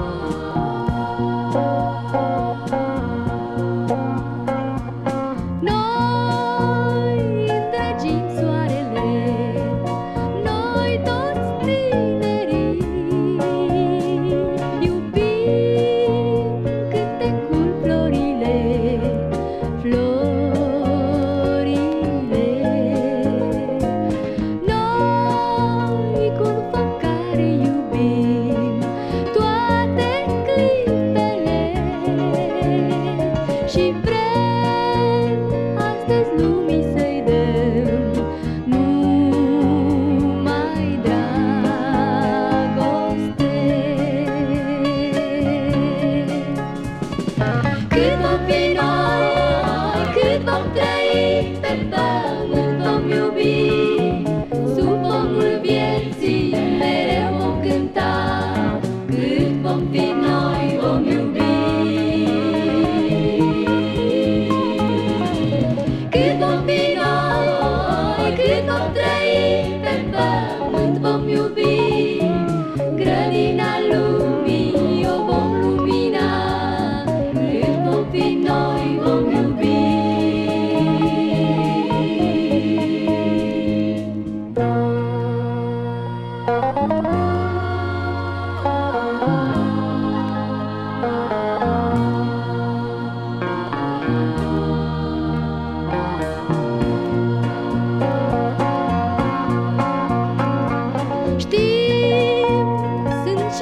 Sunt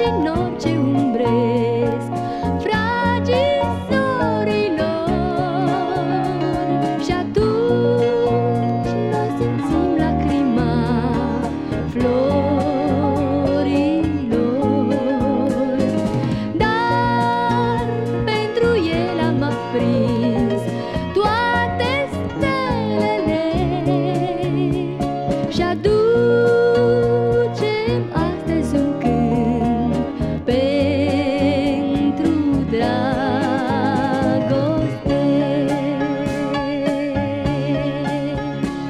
nori ce